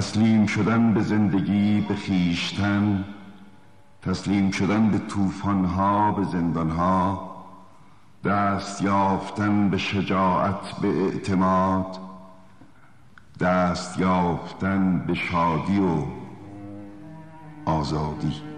تسلیم شدن به زندگی به خیشتن تسلیم شدن به توفانها به زندانها دست یافتن به شجاعت به اعتماد دست یافتن به شادی و آزادی.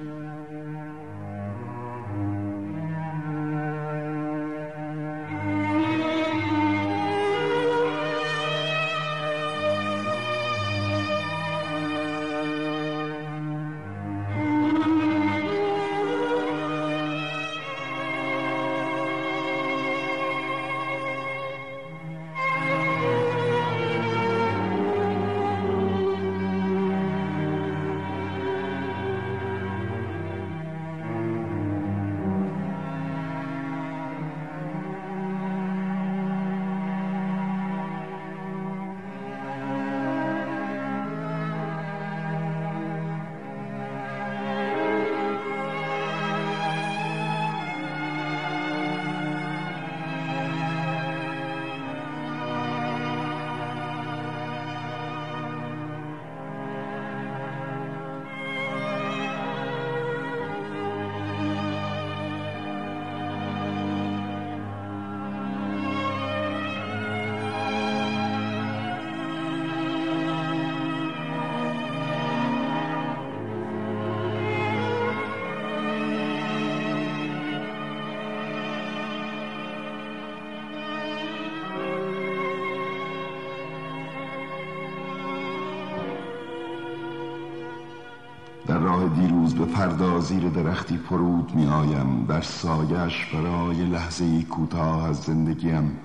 در راه دیروز به فردا زیر درختی فرود می آیم در سایش برای لحظه کوتاه از زندگیم.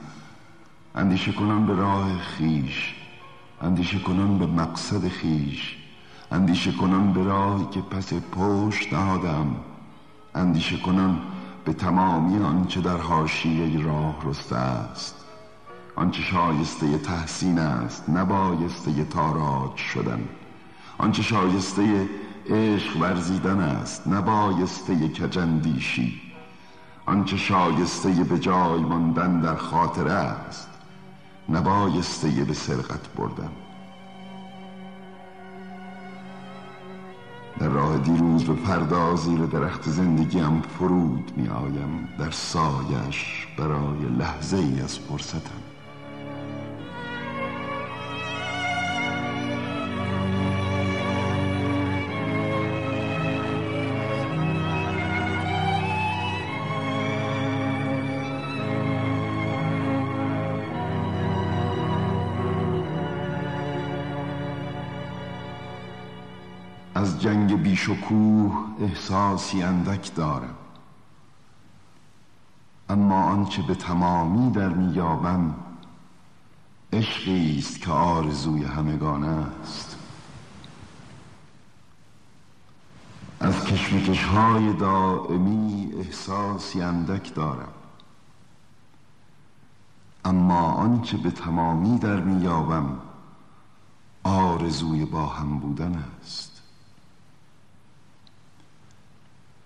اندیشه کنان به راه خیش. اندیشه کنان به مقصد خیش. اندیشه کنان به راهی که پس پشت نهادم. اندیشه کنان به تمامی آنچه در حاشیه راه رسته است. آنچه شایسته تحسین است نبایسته تاراج شدن. آنچه شایسته عشق ورزیدن است نبایسته کجندیشی. آنچه شایسته به جای ماندن در خاطره است نبایسته به سرقت بردن. در راه دیروز به فردا زیر درخت زندگیم فرود می آیم در سایش برای لحظه ای از فرصتم. از جنگ بیش و کوه احساسی اندک دارم. اما آنچه به تمامی در میابم عشقی است که آرزوی همگانه است. از کشمکش های دائمی احساسی اندک دارم. اما آنچه به تمامی در میابم آرزوی با هم بودن است.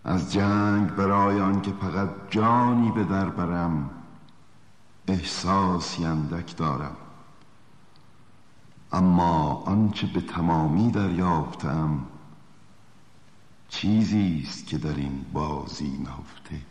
از جنگ برای آنکه فقط جانی به در برم احساسی اندک دارم. اما آنچه به تمامی دریافتم چیزی است که در این بازی نهفته.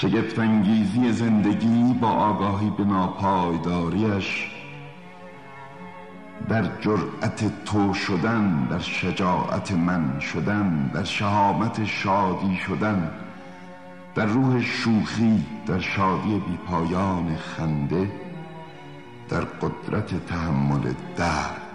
شگفت انگیزی زندگی با آگاهی به ناپایداریش در جرأت تو شدن در شجاعت من شدن در شهامت شادی شدن در روح شوخی در شادی بی پایان خنده در قدرت تحمل درد